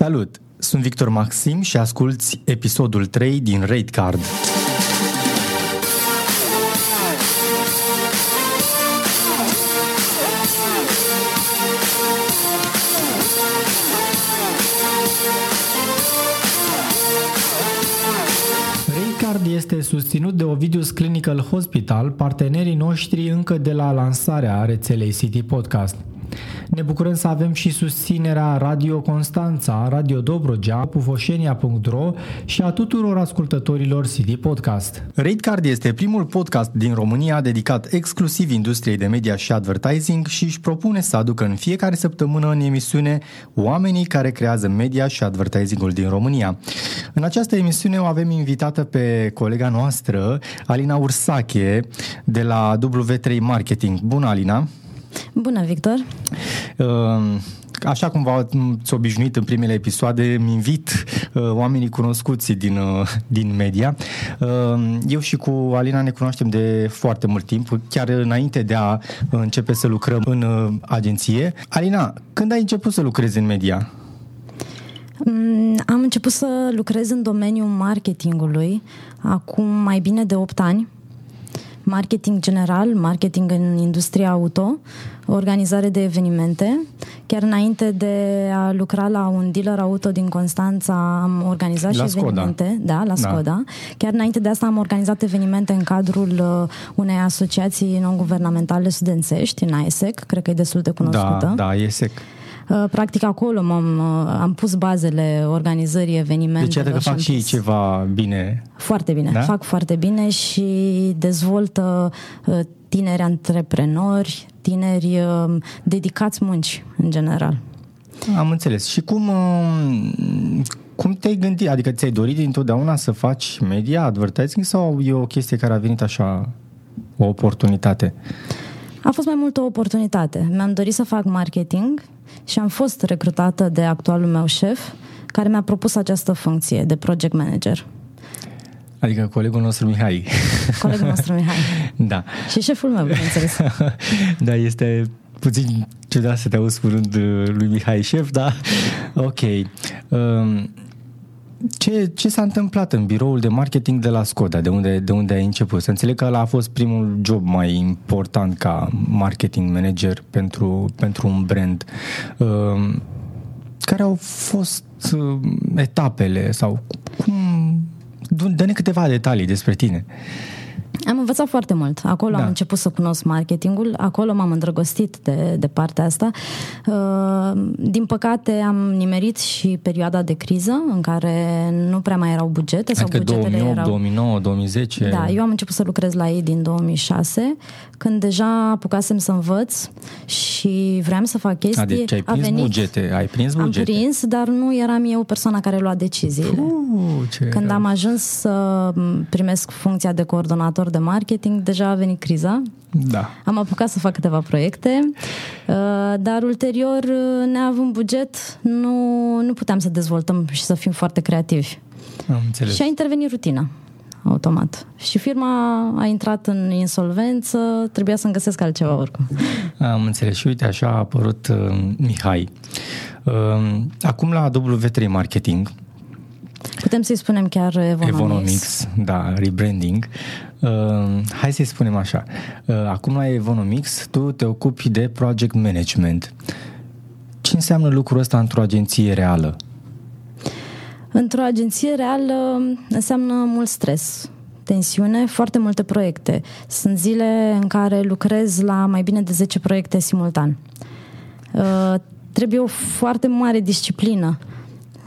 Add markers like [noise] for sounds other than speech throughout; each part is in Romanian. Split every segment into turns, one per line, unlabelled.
Salut! Sunt Victor Maxim și asculți episodul 3 din Rate Card. Raycard este susținut de Ovidius Clinical Hospital, partenerii noștri încă de la lansarea rețelei City Podcast. Ne bucurăm să avem și susținerea Radio Constanța, Radio Dobrogea, pufoșenia.ro și a tuturor ascultătorilor CD Podcast. Ratecard este primul podcast din România dedicat exclusiv industriei de media și advertising și își propune să aducă în fiecare săptămână în emisiune oamenii care creează media și advertisingul din România. În această emisiune o avem invitată pe colega noastră, Alina Ursache, de la W3 Marketing. Bună, Alina!
Bună, Victor!
Ehm, așa cum v-ați obișnuit în primele episoade, îmi invit uh, oamenii cunoscuți din, uh, din media. Uh, eu și cu Alina ne cunoaștem de foarte mult timp, chiar înainte de a începe să lucrăm în uh, agenție. Alina, când ai început să lucrezi în media?
Mm, am început să lucrez în domeniul marketingului acum mai bine de 8 ani marketing general, marketing în industria auto, organizare de evenimente. Chiar înainte de a lucra la un dealer auto din Constanța, am organizat
la
și
Skoda.
evenimente. Da, la Skoda. Da. Chiar înainte de asta am organizat evenimente în cadrul uh, unei asociații non-guvernamentale studențești, în AESEC, cred că e destul de cunoscută.
Da, da, ESEC.
Uh, practic acolo m-am, uh, am pus bazele organizării evenimentelor.
Deci iată că fac și ceva bine.
Foarte bine, da? fac foarte bine și dezvoltă uh, tineri antreprenori, tineri dedicați munci în general.
Am înțeles. Și cum, cum te-ai gândit? Adică ți-ai dorit întotdeauna să faci media, advertising sau e o chestie care a venit așa, o oportunitate?
A fost mai mult o oportunitate. Mi-am dorit să fac marketing și am fost recrutată de actualul meu șef, care mi-a propus această funcție de project manager.
Adică colegul nostru Mihai.
Colegul nostru Mihai. [laughs]
da.
Și șeful meu, bineînțeles. [laughs]
da, este puțin ciudat să te auzi spunând uh, lui Mihai șef, da? Ok. Um, ce, ce s-a întâmplat în biroul de marketing de la Skoda, de unde, de unde ai început? Să înțeleg că ăla a fost primul job mai important ca marketing manager pentru, pentru un brand. Uh, care au fost uh, etapele sau cum... Dă-ne câteva detalii despre tine. Uh,
am învățat foarte mult. Acolo da. am început să cunosc marketingul, acolo m-am îndrăgostit de, de partea asta. Uh, din păcate am nimerit și perioada de criză în care nu prea mai erau bugete sau
adică
bugetele
2008,
erau...
2009, 2010.
Da, eu am început să lucrez la ei din 2006, când deja apucasem să învăț și vreau să fac chestii.
Deci ai prins venit, bugete, ai prins bugete.
Am prins, dar nu eram eu persoana care lua deciziile.
Uh, ce
când
rău.
am ajuns să primesc funcția de coordonator de marketing, deja a venit criza.
Da.
Am apucat să fac câteva proiecte, uh, dar ulterior, uh, neavând buget, nu, nu puteam să dezvoltăm și să fim foarte creativi.
Am înțeles.
Și a intervenit rutina automat. Și firma a intrat în insolvență, trebuia să-mi găsesc altceva oricum.
Am înțeles. Și uite, așa a apărut uh, Mihai. Uh, acum la W3 Marketing,
Putem să-i spunem chiar Evonomics.
Evonomics, da, rebranding. Uh, hai să-i spunem așa. Uh, acum la Evonomics tu te ocupi de project management. Ce înseamnă lucrul ăsta într-o agenție reală?
Într-o agenție reală înseamnă mult stres, tensiune, foarte multe proiecte. Sunt zile în care lucrez la mai bine de 10 proiecte simultan. Uh, trebuie o foarte mare disciplină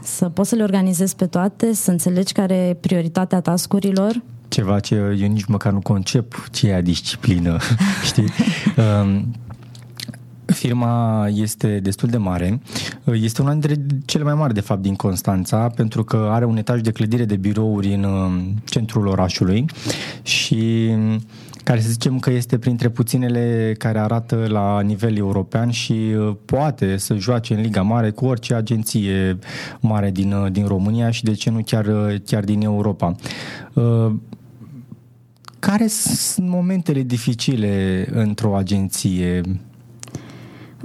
să poți să le organizezi pe toate, să înțelegi care e prioritatea tascurilor.
Ceva ce eu nici măcar nu concep ce e disciplină, [laughs] știi? Um, Firma este destul de mare. Este una dintre cele mai mari, de fapt, din Constanța, pentru că are un etaj de clădire de birouri în um, centrul orașului și care să zicem că este printre puținele care arată la nivel european și uh, poate să joace în Liga Mare cu orice agenție mare din, uh, din România și de ce nu chiar, uh, chiar din Europa. Care sunt momentele dificile într-o agenție?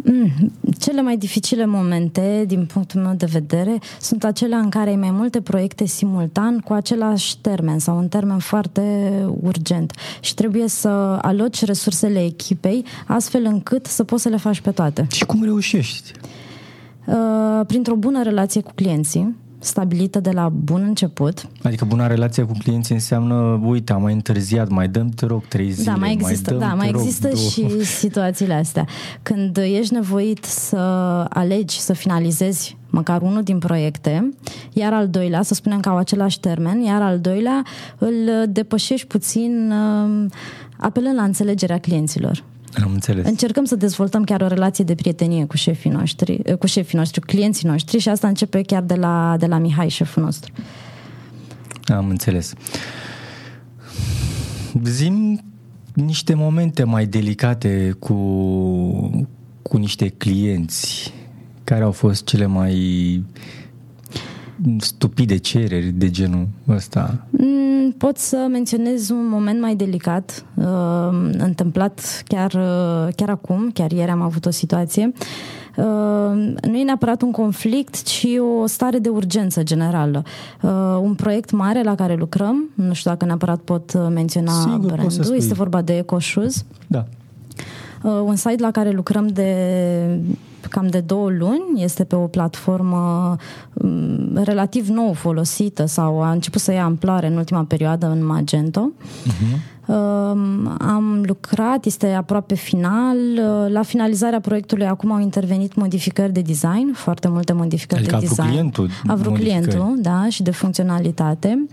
Mm, cele mai dificile momente, din punctul meu de vedere, sunt acelea în care ai mai multe proiecte simultan cu același termen sau un termen foarte urgent și trebuie să aloci resursele echipei astfel încât să poți să le faci pe toate.
Și cum reușești?
Uh, printr-o bună relație cu clienții, stabilită de la bun început.
Adică bună relație cu clienții înseamnă, uite, am mai întârziat, mai dăm, te rog, trei zile.
Da, mai există,
mai dăm,
da, mai
rog,
există
două.
și situațiile astea. Când ești nevoit să alegi, să finalizezi măcar unul din proiecte, iar al doilea, să spunem că au același termen, iar al doilea îl depășești puțin uh, apelând la înțelegerea clienților.
Am înțeles.
Încercăm să dezvoltăm chiar o relație de prietenie cu șefii noștri, cu șefii noștri, cu clienții noștri și asta începe chiar de la, de la Mihai, șeful nostru.
Am înțeles. Zim niște momente mai delicate cu, cu niște clienți care au fost cele mai stupide cereri de genul ăsta?
Mm, pot să menționez un moment mai delicat, uh, întâmplat chiar, uh, chiar acum, chiar ieri am avut o situație. Uh, nu e neapărat un conflict, ci o stare de urgență generală. Uh, un proiect mare la care lucrăm, nu știu dacă neapărat pot uh, menționa
Sigur,
brandul,
poți să spui.
este vorba de EcoShoes.
Da.
Uh, un site la care lucrăm de cam de două luni, este pe o platformă um, relativ nou folosită sau a început să ia amploare în ultima perioadă în Magento. Uh-huh. Am lucrat, este aproape final. Uh, La finalizarea proiectului acum au intervenit modificări de design, foarte multe modificări
Adică a
de
vrut
design.
clientul
A vrut
modificări.
clientul, da, și de funcționalitate.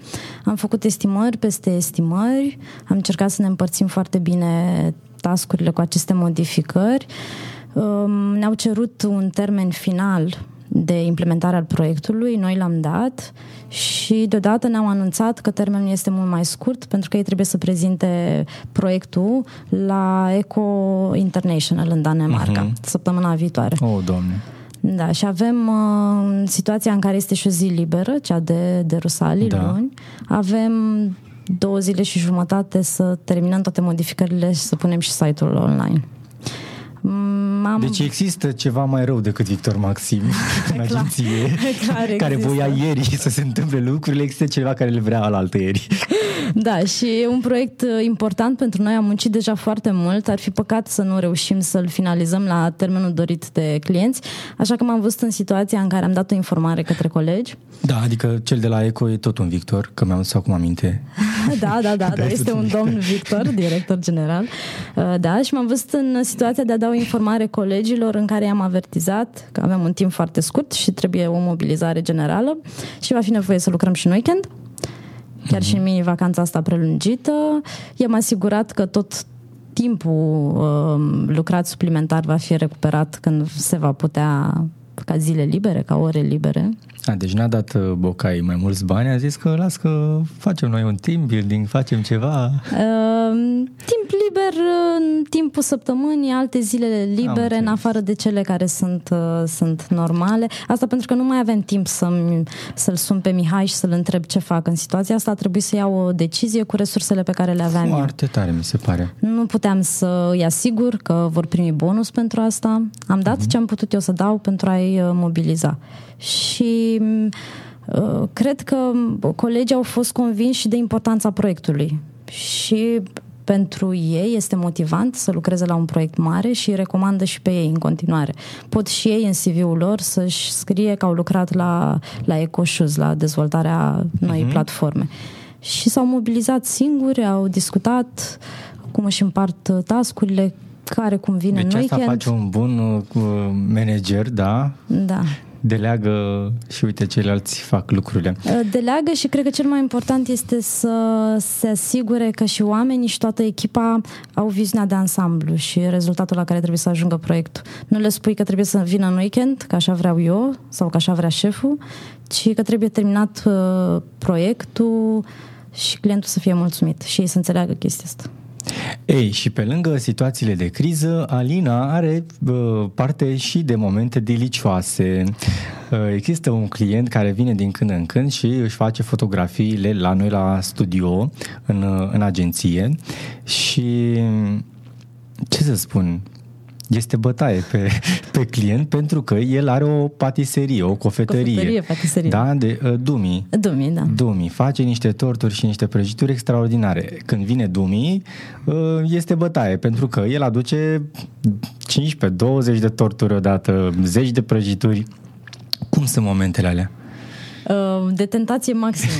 Am făcut estimări peste estimări, am încercat să ne împărțim foarte bine tascurile cu aceste modificări. Um, Ne-au cerut un termen final de implementare al proiectului, noi l-am dat și deodată ne-au anunțat că termenul este mult mai scurt pentru că ei trebuie să prezinte proiectul la Eco International în Danemarca,
Mhm.
săptămâna viitoare.
Oh, doamne.
Da, și avem uh, situația în care este și o zi liberă, cea de, de Rusalii,
Da.
luni. Avem două zile și jumătate să terminăm toate modificările și să punem și site-ul online. Mm, Am...
Deci există ceva mai rău decât Victor Maxim [laughs] în
Clar.
agenție,
Clar
care
există.
voia ieri să se întâmple lucrurile, există ceva care le vrea alaltă ieri. [laughs]
Da, și e un proiect uh, important pentru noi, am muncit deja foarte mult, ar fi păcat să nu reușim să-l finalizăm la termenul dorit de clienți, așa că m-am văzut în situația în care am dat o informare către colegi.
Da, adică cel de la Eco e tot un Victor, că mi-am adus acum aminte. [laughs]
Da, da, da, da,
Da,
este
tot
un
un
domn Victor, director general. Uh, Da, și m-am văzut în situația de a da o informare colegilor în care i-am avertizat că avem un timp foarte scurt și trebuie o mobilizare generală și va fi nevoie să lucrăm și în weekend, chiar și în mini-vacanța asta prelungită. I-am asigurat că tot timpul uh, lucrat suplimentar va fi recuperat când se va putea ca zile libere, ca ore libere.
A, deci n-a dat uh, Bocai mai mulți bani, a zis că las că facem noi un team building, facem ceva.
Uh, timp liber în timpul săptămânii, alte zile libere,
înțeles.
în afară de cele care sunt, uh, sunt normale. Asta pentru că nu mai avem timp să-mi, să-l sun pe Mihai și să-l întreb ce fac. În situația asta a trebuit să iau o decizie cu resursele pe care le aveam eu.
Foarte tare, mi se pare.
Nu puteam să îi asigur că vor primi bonus pentru asta. Am dat
Mhm.
ce am putut eu să dau pentru a-i uh, mobiliza. Și uh, cred că colegii au fost convinși și de importanța proiectului. Și pentru ei este motivant să lucreze la un proiect mare și îi recomandă și pe ei în continuare. Pot și ei în CV-ul lor să-și scrie că au lucrat la, la EcoShoes, la dezvoltarea noii
Mhm.
platforme. Și s-au mobilizat singuri, au discutat cum își împart uh, tascurile, care cum vine
Deci
în
asta
weekend.
face un bun uh, manager, da?
Da.
Deleagă și uite, ceilalți fac lucrurile.
Uh, Deleagă și cred că cel mai important este să se asigure că și oamenii și toată echipa au viziunea de ansamblu și rezultatul la care trebuie să ajungă proiectul. Nu le spui că trebuie să vină în weekend, că așa vreau eu sau că așa vrea șeful, ci că trebuie terminat uh, proiectul și clientul să fie mulțumit și ei să înțeleagă chestia asta.
Ei, și pe lângă situațiile de criză, Alina are uh, parte și de momente delicioase. Uh, există un client care vine din când în când și își face fotografiile la noi la studio, în, uh, în agenție și ce să spun, este bătaie pe, [laughs] pe client pentru că el are o patiserie, o cofetărie.
Cofetărie, patiserie.
Da, de uh, Dumi.
Dumi, da.
Dumi face niște torturi și niște prăjituri extraordinare. Când vine Dumi, uh, este bătaie pentru că el aduce 15-20 de torturi odată, 10 de prăjituri. Cum sunt momentele alea?
Uh, de tentație maximă.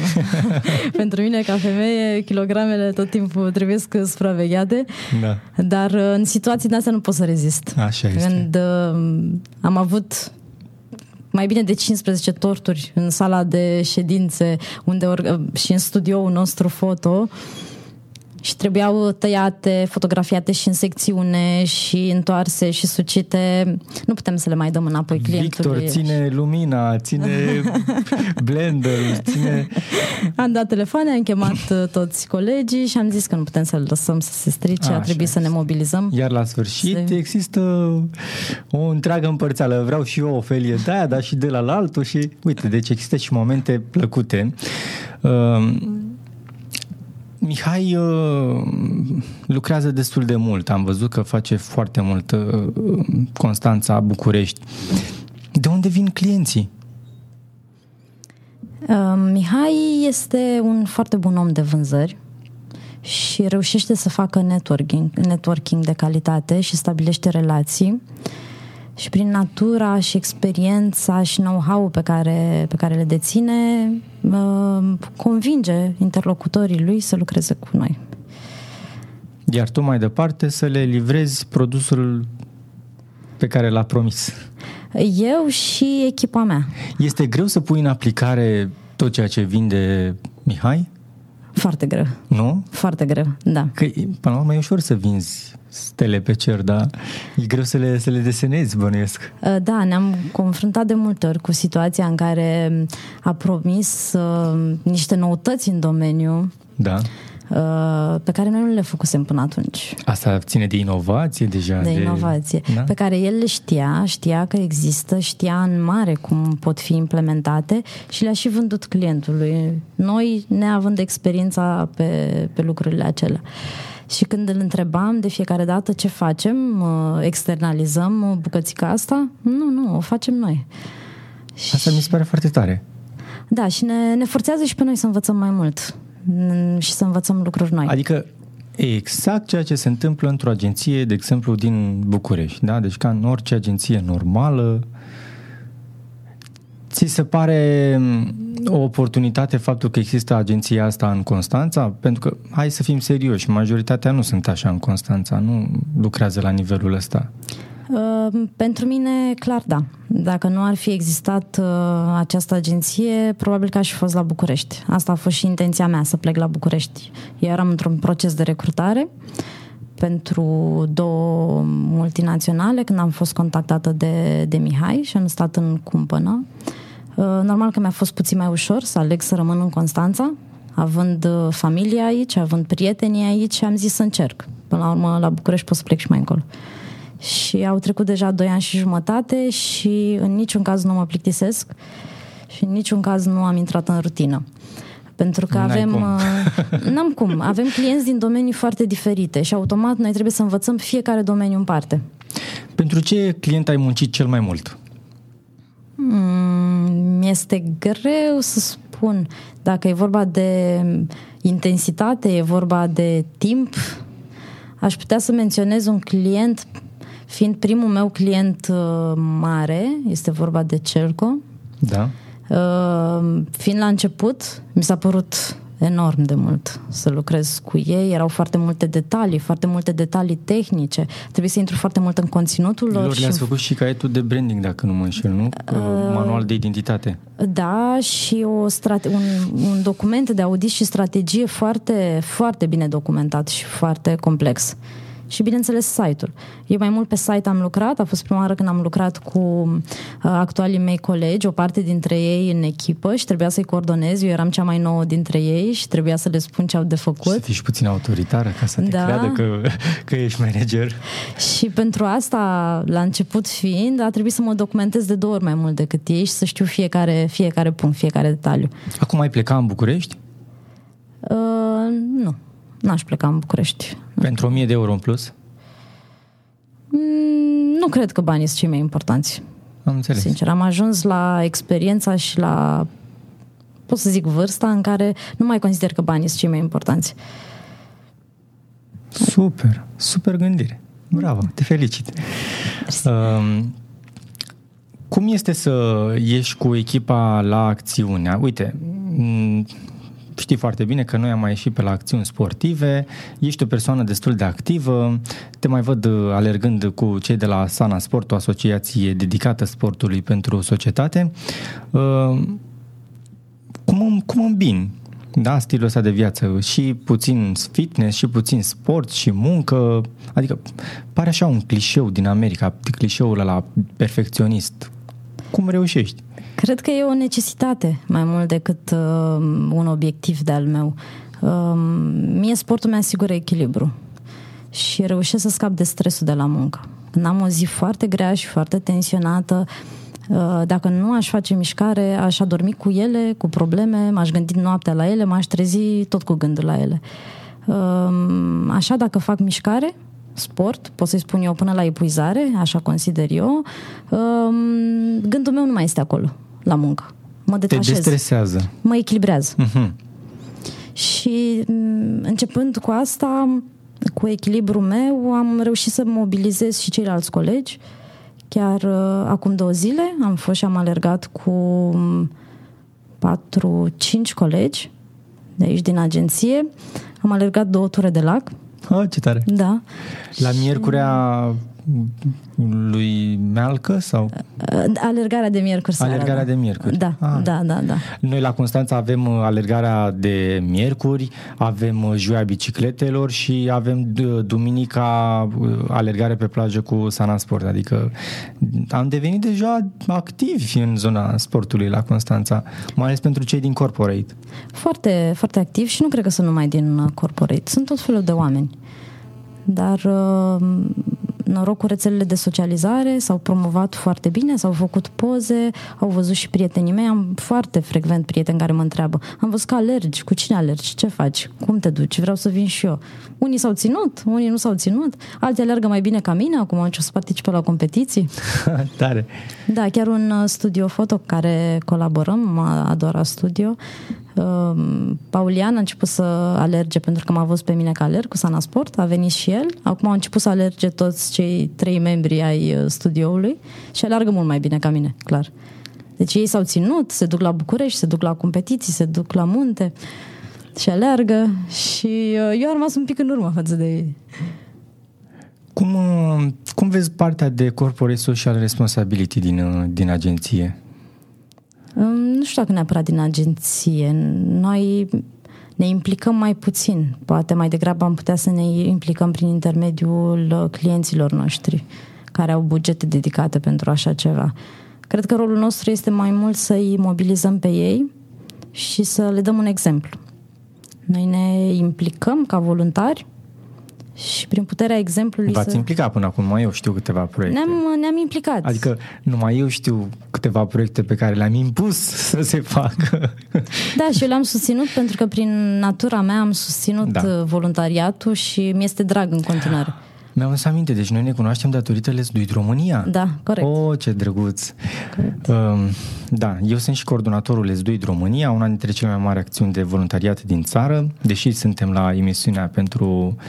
[laughs] Pentru mine, ca femeie, kilogramele tot timpul trebuie să supravegheate, da. dar uh, în situații de astea nu pot să rezist.
Așa este.
Când uh, am avut mai bine de 15 torturi în sala de ședințe unde și în studioul nostru foto, și trebuiau tăiate, fotografiate și în secțiune și întoarse și sucite. Nu putem să le mai dăm înapoi clientului.
Victor ține lumina, ține [laughs] blender, ține...
Am dat telefoane, am chemat uh, toți colegii și am zis că nu putem să-l lăsăm să se strice, a, a trebuit să ne mobilizăm.
Iar la sfârșit se... există o întreagă împărțeală. Vreau și eu o felie de aia, dar și de la altul și uite, deci există și momente plăcute. Uh, Mihai uh, lucrează destul de mult. Am văzut că face foarte mult uh, Constanța, București. De unde vin clienții?
Uh, Mihai este un foarte bun om de vânzări și reușește să facă networking, networking de calitate și stabilește relații. Uh, și prin natura și experiența și know-how pe care, pe care le deține, convinge interlocutorii lui să lucreze cu noi.
Iar tu mai departe să le livrezi produsul pe care l-a promis.
Eu și echipa mea.
Este greu să pui în aplicare tot ceea ce vinde Mihai?
Foarte greu.
Nu?
Foarte greu, da.
Că, până la urmă, e ușor să vinzi stele pe cer, dar e greu să le, să le desenezi, bănuiesc.
Uh, da, ne-am confruntat de multe ori cu situația în care a promis uh, niște noutăți în domeniu.
Da
uh, pe care noi nu le făcusem până atunci.
Asta ține de inovație deja?
De, de... inovație. Da? Pe care el le știa, știa că există, știa în mare cum pot fi implementate și le-a și vândut clientului. Noi, neavând experiența pe, pe lucrurile acelea. Și când îl întrebam de fiecare dată ce facem, externalizăm bucățica asta, nu, nu, o facem noi.
Asta mi se pare foarte tare.
Da, și ne, ne forțează și pe noi să învățăm mai mult și să învățăm lucruri noi.
Adică exact ceea ce se întâmplă într-o agenție, de exemplu, din București, da? Deci ca în orice agenție normală, Ți se pare mm, o oportunitate faptul că există agenția asta în Constanța? Pentru că, hai să fim serioși, majoritatea nu sunt așa în Constanța, nu lucrează la nivelul ăsta.
Uh, pentru mine, clar, da. Dacă nu ar fi existat uh, această agenție, probabil că aș fi fost la București. Asta a fost și intenția mea, să plec la București. Eu eram într-un proces de recrutare pentru două multinaționale când am fost contactată de, de Mihai și am stat în cumpănă. Uh, normal că mi-a fost puțin mai ușor să aleg să rămân în Constanța, având uh, familia aici, având prietenii aici, am zis să încerc. Până la urmă, la București pot să plec și mai încolo. Și au trecut deja doi ani și jumătate și în niciun caz nu mă plictisesc și în niciun caz nu am intrat în rutină. Pentru că
N-ai
avem...
cum.
Uh, [laughs] n-am cum. Avem clienți din domenii foarte diferite și automat noi trebuie să învățăm fiecare domeniu în parte.
Pentru ce client ai muncit cel mai mult?
Mm, este greu să spun. Dacă e vorba de intensitate, e vorba de timp, aș putea să menționez un client, fiind primul meu client uh, mare, este vorba de Celco.
Da.
Uh, fiind la început, mi s-a părut enorm de mult să lucrez cu ei. Erau foarte multe detalii, foarte multe detalii tehnice. Trebuie să intru foarte mult în conținutul lor.
Lor
și...
le-ați făcut și caietul de branding, dacă nu mă înșel, nu? Uh, Manual de identitate.
Da, și o strate- un, un document de audit și strategie foarte, foarte bine documentat și foarte complex și, bineînțeles, site-ul. Eu mai mult pe site am lucrat, a fost prima oară când am lucrat cu uh, actualii mei colegi, o parte dintre ei în echipă și trebuia să-i coordonez. Eu eram cea mai nouă dintre ei și trebuia să le spun ce au de făcut. Și să
fii și puțin autoritară ca să te da. creadă că, că ești manager.
Și pentru asta, la început fiind, a trebuit să mă documentez de două ori mai mult decât ei și să știu fiecare, fiecare punct, fiecare detaliu.
Acum ai plecat în București?
Uh, nu n-aș pleca în București.
Pentru 1000 de euro în plus?
Mm, nu cred că banii sunt cei mai importanți.
Am înțeles.
Sincer, am ajuns la experiența și la, pot să zic, vârsta în care nu mai consider că banii sunt cei mai importanți.
Super, super gândire. Bravo, te felicit. Uh, cum este să ieși cu echipa la acțiune? Uite, știi foarte bine că noi am mai ieșit pe la acțiuni sportive, ești o persoană destul de activă, te mai văd uh, alergând cu cei de la Sana Sport, o asociație dedicată sportului pentru societate. Uh, cum, cum îmbini da, stilul ăsta de viață și puțin fitness și puțin sport și muncă, adică pare așa un clișeu din America, clișeul ăla perfecționist. Cum reușești?
Cred că e o necesitate mai mult decât uh, un obiectiv de al meu. Uh, mie sportul mi asigură echilibru și reușesc să scap de stresul de la muncă. Când am o zi foarte grea și foarte tensionată, uh, dacă nu aș face mișcare, aș adormi cu ele, cu probleme, m-aș gândi noaptea la ele, m-aș trezi tot cu gândul la ele. Uh, așa, dacă fac mișcare, sport, pot să-i spun eu până la epuizare, așa consider eu, uh, gândul meu nu mai este acolo la muncă. Mă detașez.
Te destresează.
Mă echilibrează. Uh-huh. Și mm, începând cu asta, cu echilibrul meu, am reușit să mobilizez și ceilalți colegi. Chiar uh, acum două zile am fost și am alergat cu mm, patru, cinci colegi de aici din agenție. Am alergat două ture de lac.
Oh, ce tare!
Da.
La Miercurea lui Mealcă sau?
Alergarea de miercuri seara.
Alergarea
da.
de miercuri.
Da, ah. da, da, da.
Noi la Constanța avem uh, alergarea de miercuri, avem uh, joia bicicletelor și avem duminica uh, alergare pe plajă cu Sana Sport. Adică am devenit deja activi în zona sportului la Constanța, mai ales pentru cei din corporate.
Foarte, foarte activ și nu cred că sunt numai din corporate. Sunt tot felul de oameni. Dar noroc cu rețelele de socializare, s-au promovat foarte bine, s-au făcut poze, au văzut și prietenii mei, am foarte frecvent prieteni care mă întreabă, am văzut că alergi, cu cine alergi, ce faci, cum te duci, vreau să vin și eu. Unii s-au ținut, unii nu s-au ținut, alții alergă mai bine ca mine, acum au început să participe la competiții. [laughs]
Tare!
Da, chiar un uh, studio foto cu care colaborăm, Adora Studio, Ehm, Paulian a început să alerge pentru că m-a văzut pe mine că alerg cu Sana Sport, a venit și el. Acum au început să alerge toți cei trei membri ai uh, studioului și alergă mult mai bine ca mine, clar. Deci ei s-au ținut, se duc la București, se duc la competiții, se duc la munte și alergă și uh, eu am rămas un pic în urmă față de ei.
Cum, uh, cum vezi partea de corporate social responsibility din, din agenție?
Nu știu dacă neapărat din agenție. Noi ne implicăm mai puțin. Poate mai degrabă am putea să ne implicăm prin intermediul uh, clienților noștri care au bugete dedicate pentru așa ceva. Cred că rolul nostru este mai mult să-i mobilizăm pe ei și să le dăm un exemplu. Noi ne implicăm ca voluntari și prin puterea exemplului
V-ați
să...
implicat până acum, mai eu știu câteva proiecte.
Ne-am, ne-am implicat.
Adică numai eu știu câteva proiecte pe care le-am impus să se facă.
Da, și eu le-am susținut pentru că prin natura mea am susținut da. voluntariatul și mi-este drag în continuare.
Mi-am lăsat aminte, deci noi ne cunoaștem datorită Let's Do It România.
Da, corect.
Oh, ce drăguț. Corect. Um, da, eu sunt și coordonatorul Let's Do It România, una dintre cele mai mari acțiuni de voluntariat din țară, deși suntem la emisiunea pentru Uh,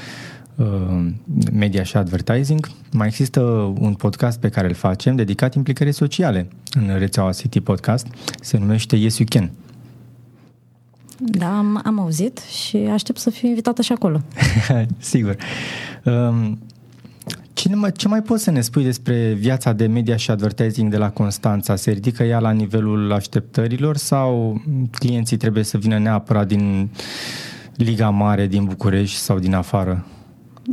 media și advertising. Mai există un podcast pe care îl facem dedicat implicării sociale în rețeaua City Podcast. Se numește Yes You Can.
Da, am, am auzit și aștept să fiu invitată și acolo. [laughs]
Sigur. Um, Cine mai, ce mai poți să ne spui despre viața de media și advertising de la Constanța? Se ridică ea la nivelul așteptărilor sau clienții trebuie să vină neapărat din Liga Mare, din București sau din afară?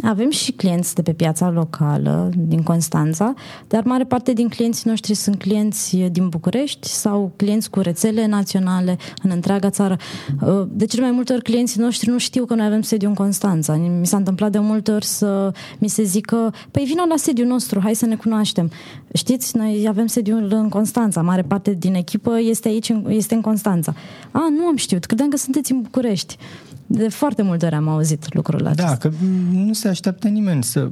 Avem și clienți de pe piața locală din Constanța, dar mare parte din clienții noștri sunt clienți din București sau clienți cu rețele naționale în întreaga țară. Uh, de cele mai multe ori clienții noștri nu știu că noi avem sediu în Constanța. Mi s-a întâmplat de multe ori să mi se zică, păi vină la sediul nostru, hai să ne cunoaștem. Știți, noi avem sediul în Constanța, mare parte din echipă este aici, este în Constanța. A, nu am știut, credeam că sunteți în București. De foarte multe ori am auzit lucrul
da,
acesta.
Da, că nu se așteaptă nimeni să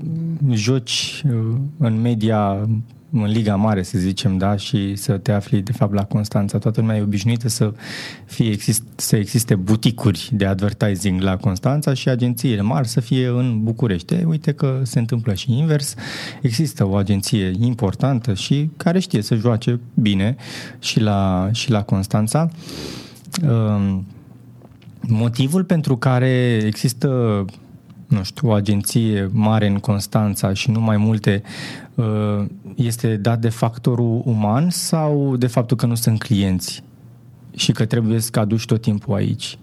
joci uh, în media în Liga Mare, să zicem, da, și să te afli, de fapt, la Constanța. Toată lumea e obișnuită să, fie exist, să existe buticuri de advertising la Constanța și agențiile mari să fie în București. E, uite că se întâmplă și invers. Există o agenție importantă și care știe să joace bine și la, și la Constanța. Um, motivul pentru care există nu știu, o agenție mare în Constanța și nu mai multe, uh, este dat de factorul uman sau de faptul că nu sunt clienți și că trebuie să aduci tot timpul aici?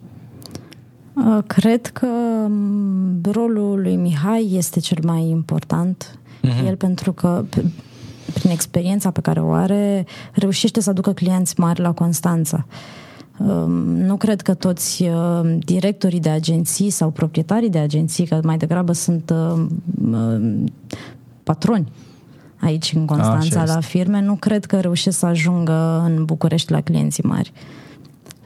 Uh, cred că um, rolul lui Mihai este cel mai important. Uh-huh. El pentru că prin experiența pe care o are, reușește să aducă clienți mari la Constanța. Uh, Um, nu cred că toți uh, directorii de agenții sau proprietarii de agenții, că mai degrabă sunt uh, uh, patroni aici în Constanța la firme, nu cred că reușesc să ajungă în București la clienții mari.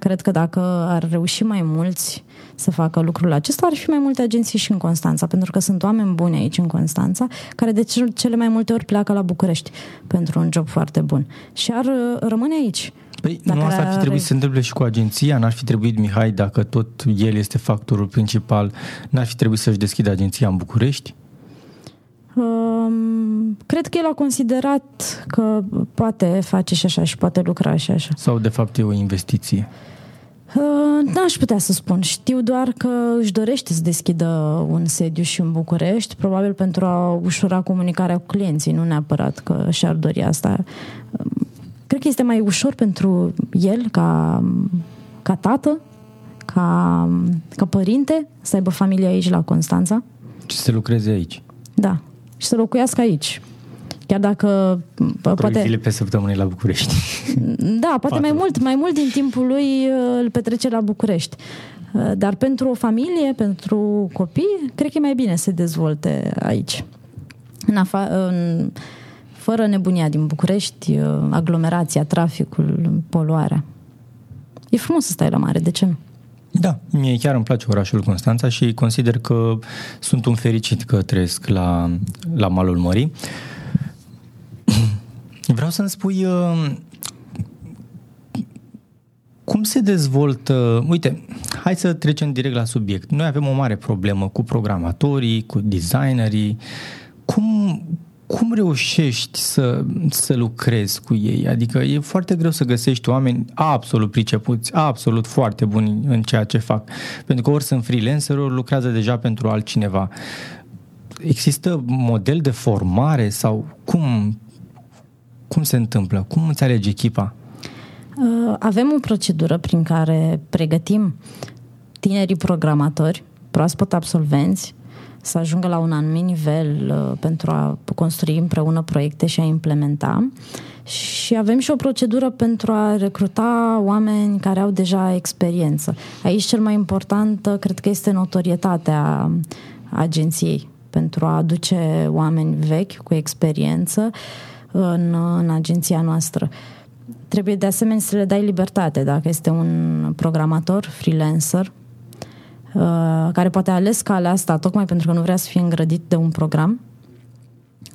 Cred că dacă ar reuși mai mulți să facă lucrul acesta, ar fi mai multe agenții și în Constanța, pentru că sunt oameni buni aici în Constanța, care de cele mai multe ori pleacă la București pentru un job foarte bun. Și ar rămâne aici.
Păi dacă nu asta ar fi trebuit să se întâmple și cu agenția? N-ar fi trebuit, Mihai, dacă tot el este factorul principal, n-ar fi trebuit să-și deschidă agenția în București?
Um, cred că el a considerat că poate face și așa și poate lucra și așa.
Sau de fapt e o investiție?
Uh, n-aș putea să spun. Știu doar că își dorește să deschidă un sediu și în București, probabil pentru a ușura comunicarea cu clienții, nu neapărat că și-ar dori asta. Cred că este mai ușor pentru el ca, ca tată, ca, ca părinte, să aibă familie aici la Constanța.
Și să lucreze aici.
Da. Și să locuiască aici. Chiar dacă
Trei poate... zile pe săptămână la București. [laughs]
Da, poate mai mult, mai mult din timpul lui uh, îl petrece la București. Uh, dar pentru o familie, pentru copii, cred că e mai bine să se dezvolte aici. În afa- în, fără nebunia din București, uh, aglomerația, traficul, poluarea. E frumos să stai la mare, de ce nu?
Da, mie chiar îmi place orașul Constanța și consider că sunt un fericit că trăiesc la, la malul mării. Vreau să-mi spui uh, cum se dezvoltă... Uite, hai să trecem direct la subiect. Noi avem o mare problemă cu programatorii, cu designerii. Cum, cum reușești să, să lucrezi cu ei? Adică e foarte greu să găsești oameni absolut pricepuți, absolut foarte buni în ceea ce fac. Pentru că ori sunt freelancer, ori lucrează deja pentru altcineva. Există model de formare sau cum, cum se întâmplă? Cum îți alegi echipa?
Uh, avem o procedură prin care pregătim tinerii programatori, proaspăt absolvenți, să ajungă la un anumit nivel uh, pentru a construi împreună proiecte și a implementa. Și avem și o procedură pentru a recruta oameni care au deja experiență. Aici cel mai important uh, cred că este notorietatea agenției pentru a aduce oameni vechi cu experiență în, în agenția noastră. Trebuie de asemenea să le dai libertate dacă este un programator, freelancer, Uh, care poate a ales calea asta tocmai pentru că nu vrea să fie îngrădit de un program,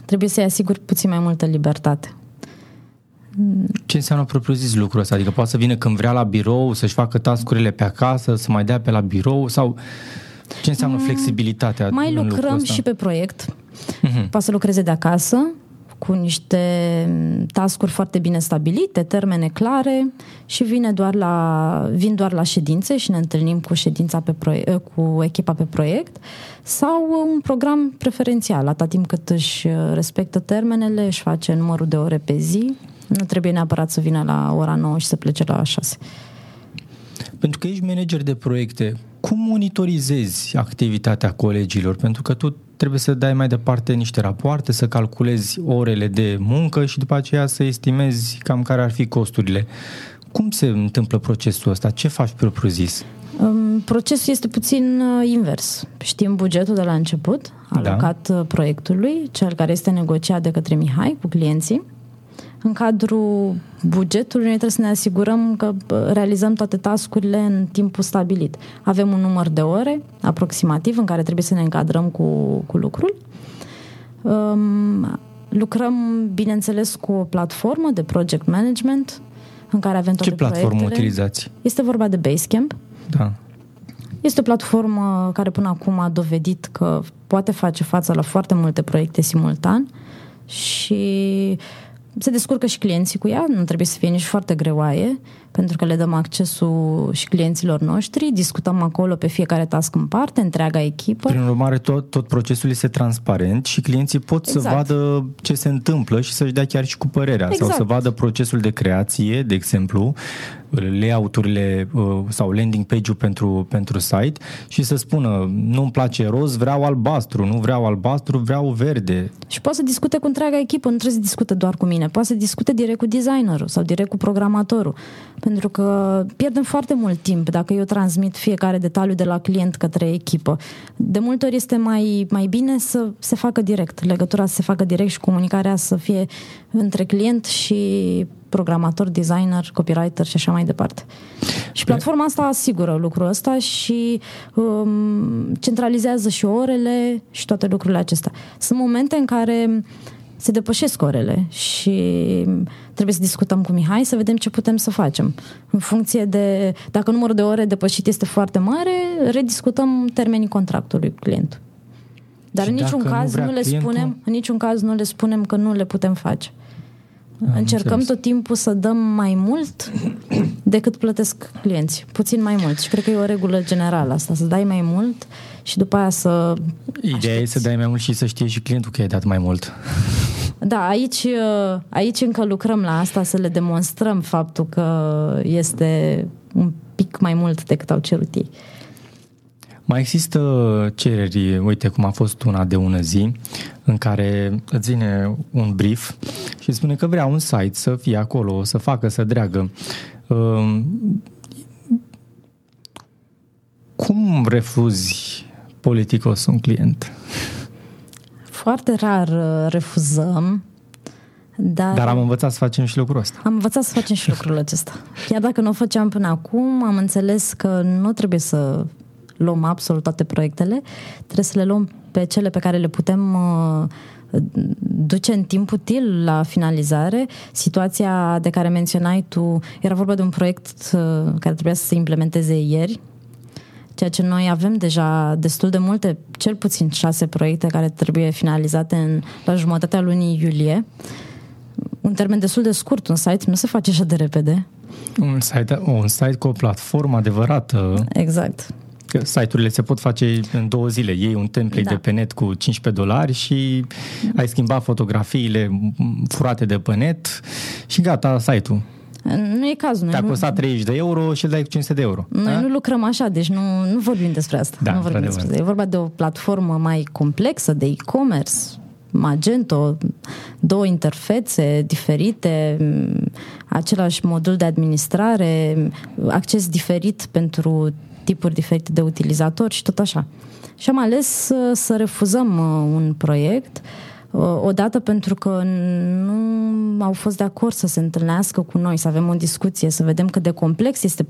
trebuie să-i asiguri puțin mai multă libertate.
Ce înseamnă propriu-zis lucrul ăsta? Adică poate să vină când vrea la birou, să-și facă tascurile pe acasă, să mai dea pe la birou sau ce înseamnă mm, flexibilitatea
Mai
în
lucrăm și pe proiect. Uh-huh. Poate să lucreze de acasă, cu niște tascuri foarte bine stabilite, termene clare și vine doar la, vin doar la ședințe și ne întâlnim cu ședința pe proiect, cu echipa pe proiect sau un program preferențial, atât timp cât își respectă termenele, își face numărul de ore pe zi, nu trebuie neapărat să vină la ora 9 și să plece la 6.
Pentru că ești manager de proiecte, cum monitorizezi activitatea colegilor? Pentru că tu trebuie să dai mai departe niște rapoarte, să calculezi orele de muncă și după aceea să estimezi cam care ar fi costurile. Cum se întâmplă procesul ăsta? Ce faci propriu zis?
Procesul este puțin uh, invers. Știm bugetul de la început, da. alocat da. proiectului, cel care este negociat de către Mihai cu clienții. În cadrul bugetului noi trebuie să ne asigurăm că realizăm toate tascurile în timpul stabilit. Avem un număr de ore aproximativ în care trebuie să ne încadrăm cu, cu lucrul. Um, lucrăm, bineînțeles, cu o platformă de project management în care avem toate
Ce platformă
proiectele.
utilizați?
Este vorba de Basecamp.
Da.
Este o platformă care până acum a dovedit că poate face față la foarte multe proiecte simultan și se descurcă și clienții cu ea, nu trebuie să fie nici foarte greoaie, pentru că le dăm accesul și clienților noștri, discutăm acolo pe fiecare task în parte, întreaga echipă.
Prin urmare, tot, tot procesul este transparent și clienții pot exact. să vadă ce se întâmplă și să-și dea chiar și cu părerea exact. sau să vadă procesul de creație, de exemplu, layout-urile uh, sau landing page-ul pentru, pentru site și să spună nu-mi place roz, vreau albastru, nu vreau albastru, vreau verde.
Și poate să discute cu întreaga echipă, nu trebuie să discute doar cu mine, poate să discute direct cu designerul sau direct cu programatorul. Pentru că pierdem foarte mult timp dacă eu transmit fiecare detaliu de la client către echipă. De multe ori este mai, mai bine să se facă direct, legătura să se facă direct și comunicarea să fie între client și programator, designer, copywriter și așa mai departe. Și platforma asta asigură lucrul ăsta și um, centralizează și orele și toate lucrurile acestea. Sunt momente în care se depășesc orele și trebuie să discutăm cu Mihai să vedem ce putem să facem. În funcție de, dacă numărul de ore depășit este foarte mare, rediscutăm termenii contractului cu clientul. Dar și în niciun caz nu, nu le clientul... spunem, în niciun caz nu le spunem că nu le putem face. Am Încercăm înțeles. tot timpul să dăm mai mult decât plătesc clienții. Puțin mai mult. Și cred că e o regulă generală asta, să dai mai mult și după aia să
Ideea aștepți. e să dai mai mult și să știe și clientul că ai dat mai mult.
Da, aici, aici încă lucrăm la asta, să le demonstrăm faptul că este un pic mai mult decât au cerut ei.
Mai există cereri, uite cum a fost una de ună zi, în care îți vine un brief și spune că vrea un site să fie acolo, să facă, să dreagă. Um, cum refuzi politicos un client?
Foarte rar uh, refuzăm. Dar,
Dar am învățat să facem și lucrul ăsta.
Am învățat să facem și lucrul acesta. Chiar dacă nu o făceam până acum, am înțeles că nu trebuie să luăm absolut toate proiectele, trebuie să le luăm pe cele pe care le putem uh, duce în timp util la finalizare. Situația de care menționai tu era vorba de un proiect uh, care trebuia să se implementeze ieri, ceea ce noi avem deja destul de multe, cel puțin șase proiecte care trebuie finalizate în, la jumătatea lunii iulie. Un termen destul de scurt, un site nu se face așa de repede.
Un site, un site cu o platformă adevărată.
Exact.
Că site-urile se pot face în două zile. Iei un template da. de pe net cu 15 dolari și ai schimbat fotografiile furate de pe net și gata, site-ul.
Nu e cazul.
Te-a costat 30 de euro și îl dai cu 500 de euro.
Noi da? nu lucrăm așa, deci nu, nu vorbim despre asta.
Da,
nu vorbim despre asta. E vorba de o platformă mai complexă de e-commerce, Magento, două interfețe diferite, același modul de administrare, acces diferit pentru tipuri diferite de utilizatori și tot așa. Și am ales să, să refuzăm uh, un proiect uh, odată pentru că nu au fost de acord să se întâlnească cu noi, să avem o discuție, să vedem cât de complex este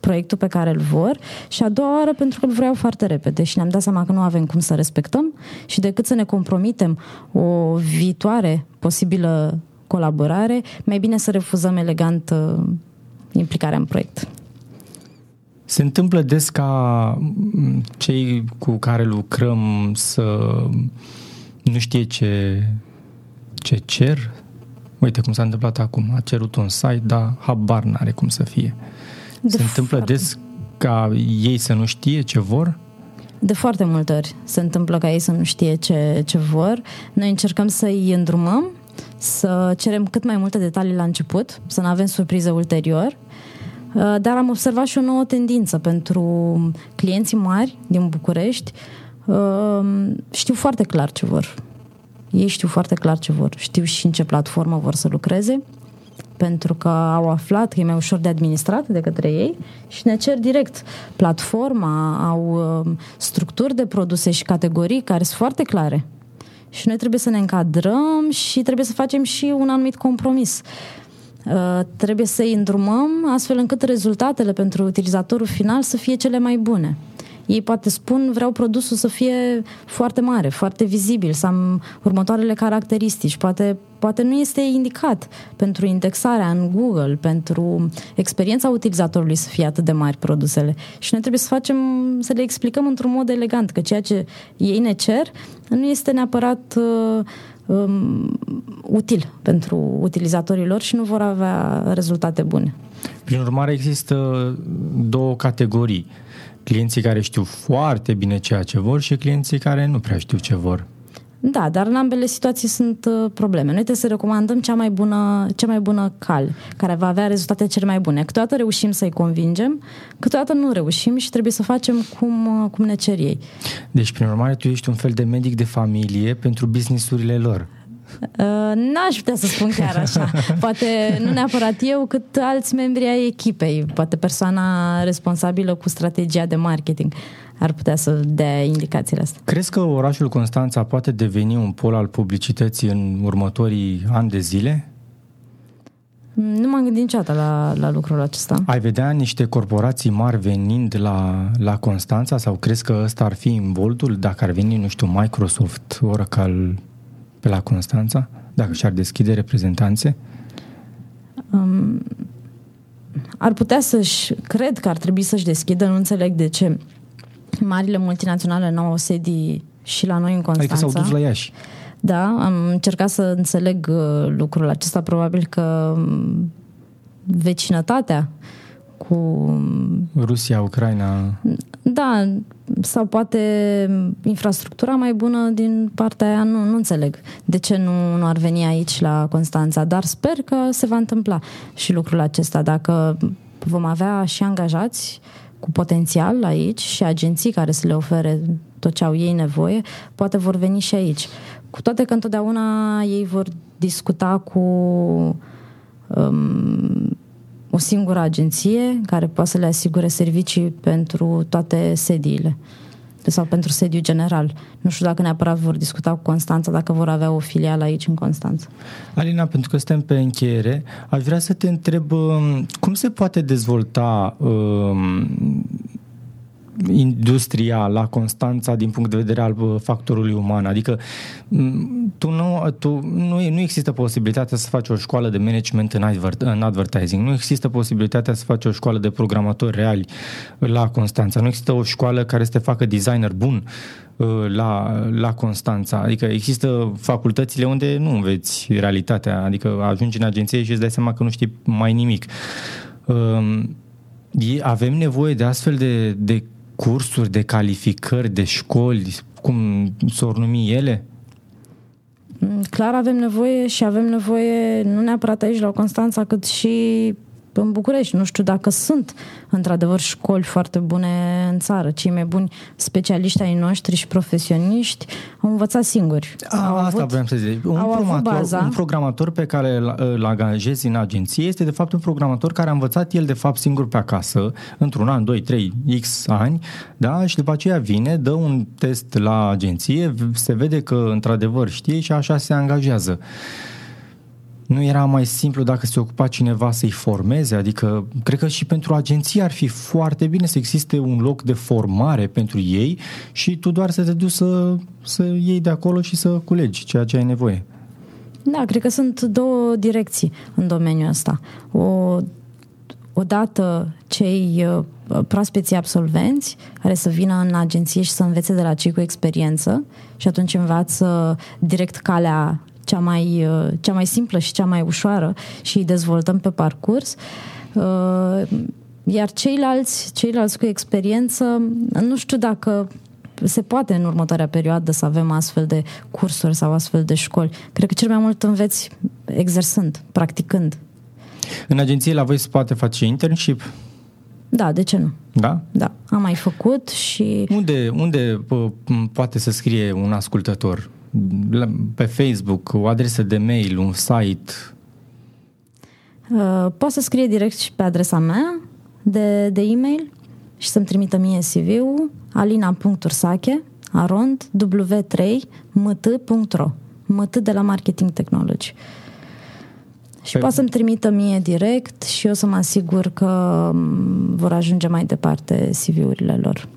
proiectul pe care îl vor și a doua oară pentru că îl vreau foarte repede și ne-am dat seama că nu avem cum să respectăm și decât să ne compromitem o viitoare posibilă colaborare, mai bine să refuzăm elegant uh, implicarea în proiect.
Se întâmplă des ca cei cu care lucrăm să nu știe ce, ce cer. Uite cum s-a întâmplat acum. A cerut un site, dar habar n-are cum să fie. De Se întâmplă foarte... des ca ei să nu știe ce vor?
De foarte multe ori se întâmplă ca ei să nu știe ce, ce vor. Noi încercăm să-i îndrumăm, să cerem cât mai multe detalii la început, să nu avem surprize ulterior Uh, dar am observat și o nouă tendință pentru clienții mari din București. Uh, știu foarte clar ce vor. Ei știu foarte clar ce vor. Știu și în ce platformă vor să lucreze pentru că au aflat că e mai ușor de administrat de către ei și ne cer direct platforma, au uh, structuri de produse și categorii care sunt foarte clare și noi trebuie să ne încadrăm și trebuie să facem și un anumit compromis. Uh, trebuie să îi îndrumăm astfel încât rezultatele pentru utilizatorul final să fie cele mai bune. Ei poate spun, vreau produsul să fie foarte mare, foarte vizibil, să am următoarele caracteristici. Poate, poate nu este indicat pentru indexarea în Google, pentru experiența utilizatorului să fie atât de mari produsele. Și noi trebuie să facem, să le explicăm într-un mod elegant că ceea ce ei ne cer nu este neapărat uh, um, util pentru utilizatorii lor și nu vor avea rezultate bune.
Prin urmare, există două categorii clienții care știu foarte bine ceea ce vor și clienții care nu prea știu ce vor.
Da, dar în ambele situații sunt uh, probleme. Noi trebuie să recomandăm cea mai bună, cea mai bună cal, care va avea rezultate cele mai bune. Câteodată reușim să-i convingem, câteodată nu reușim și trebuie să facem cum, uh, cum ne cer ei.
Deci, prin urmare, tu ești un fel de medic de familie pentru businessurile lor.
Uh, n-aș putea să spun chiar așa. [laughs] Poate nu neapărat eu, cât alți membri ai echipei, poate persoana responsabilă cu strategia de marketing ar putea să dea indicațiile astea.
Crezi că orașul Constanța poate deveni un pol al publicității în următorii ani de zile?
Nu m-am gândit niciodată la, la lucrul acesta.
Ai vedea niște corporații mari venind la, la Constanța sau crezi că ăsta ar fi involtul dacă ar veni, nu știu, Microsoft, Oracle, pe la Constanța, dacă și-ar deschide reprezentanțe? Um,
ar putea să-și, cred că ar trebui să-și deschidă, nu înțeleg de ce marile multinaționale nu au sedii și la noi în Constanța.
Adică s-au dus la Iași.
Da, am încercat să înțeleg uh, lucrul acesta, probabil că um, vecinătatea cu...
Rusia, Ucraina...
Da, sau poate infrastructura mai bună din partea aia, nu, nu înțeleg de ce nu, nu ar veni aici la Constanța, dar sper că se va întâmpla și lucrul acesta. Dacă vom avea și angajați cu potențial aici și agenții care să le ofere tot ce au ei nevoie, poate vor veni și aici. Cu toate că întotdeauna ei vor discuta cu um, o singură agenție care poate să le asigure servicii pentru toate sediile sau pentru sediu general. Nu știu dacă neapărat vor discuta cu Constanța, dacă vor avea o filială aici în Constanța.
Alina, pentru că suntem pe încheiere, aș vrea să te întreb um, cum se poate dezvolta um, industria la Constanța din punct de vedere al uh, factorului uman. Adică tu nu, tu, nu, nu există posibilitatea să faci o școală de management în, advert, în advertising, nu există posibilitatea să faci o școală de programatori reali la Constanța, nu există o școală care să te facă designer bun uh, la, la Constanța. Adică există facultățile unde nu înveți realitatea, adică ajungi în agenție și îți dai seama că nu știi mai nimic. Um, avem nevoie de astfel de, de cursuri de calificări, de școli, cum s-or numi ele?
Clar avem nevoie și avem nevoie nu neapărat aici la Constanța, cât și în București. Nu știu dacă sunt într-adevăr școli foarte bune în țară. Cei mai buni specialiști ai noștri și profesioniști au învățat singuri.
A, au asta avut, vreau să zic. Un, programator, un programator pe care îl angajezi în agenție este de fapt un programator care a învățat el de fapt singur pe acasă, într-un an, 2, 3, X ani, da? și după aceea vine, dă un test la agenție, se vede că într-adevăr știe și așa se angajează. Nu era mai simplu dacă se ocupa cineva să-i formeze? Adică, cred că și pentru agenție ar fi foarte bine să existe un loc de formare pentru ei și tu doar să te duci să, să iei de acolo și să culegi ceea ce ai nevoie.
Da, cred că sunt două direcții în domeniul ăsta. O, odată cei uh, proaspeții absolvenți care să vină în agenție și să învețe de la cei cu experiență și atunci învață direct calea cea mai, uh, cea mai simplă și cea mai ușoară și îi dezvoltăm pe parcurs. Uh, iar ceilalți, ceilalți cu experiență, nu știu dacă se poate în următoarea perioadă să avem astfel de cursuri sau astfel de școli. Cred că cel mai mult înveți exersând, practicând.
În agenție la voi se poate face internship?
Da, de ce nu?
Da?
Da, am mai făcut și...
Unde, unde poate să scrie un ascultător? Pe Facebook, o adresă de mail, un site?
Uh, poți să scrie direct și pe adresa mea de, de e-mail și să-mi trimită mie CV-ul alina.ursache arond w3mt.ro mt de la Marketing Technology. Și
Pe-
poate să-mi trimită mie direct și eu să mă asigur că m, vor ajunge mai departe CV-urile lor.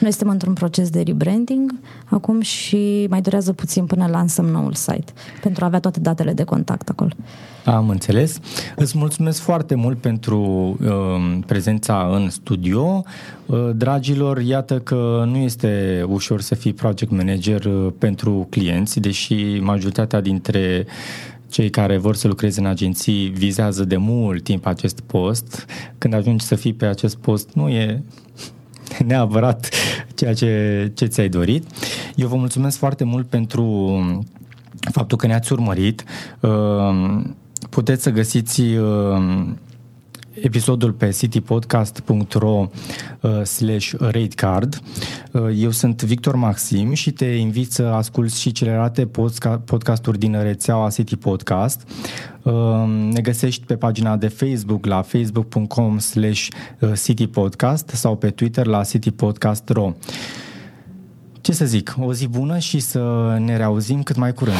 Noi suntem într-un proces de rebranding acum și mai durează puțin până lansăm noul site pentru a avea toate datele de contact acolo.
Am înțeles. Îți mulțumesc foarte mult pentru uh, prezența în studio. Uh, dragilor, iată că nu este ușor să fii project manager uh, pentru clienți, deși majoritatea dintre cei care vor să lucreze în agenții vizează de mult timp acest post. Când ajungi să fii pe acest post, nu e [laughs] neapărat ceea ce, ce ți-ai dorit. Eu vă mulțumesc foarte mult pentru faptul că ne-ați urmărit. Uh, Puteți să găsiți uh, episodul pe citypodcast.ro uh, slash ratecard. Uh, Eu sunt Victor Maxim și te invit să asculti și celelalte podca- podcasturi din rețeaua City Podcast. Uh, Ne găsești pe pagina de Facebook la facebook.com slash citypodcast sau pe Twitter la citypodcast.ro. Ce să zic, o zi bună și să ne reauzim cât mai curând.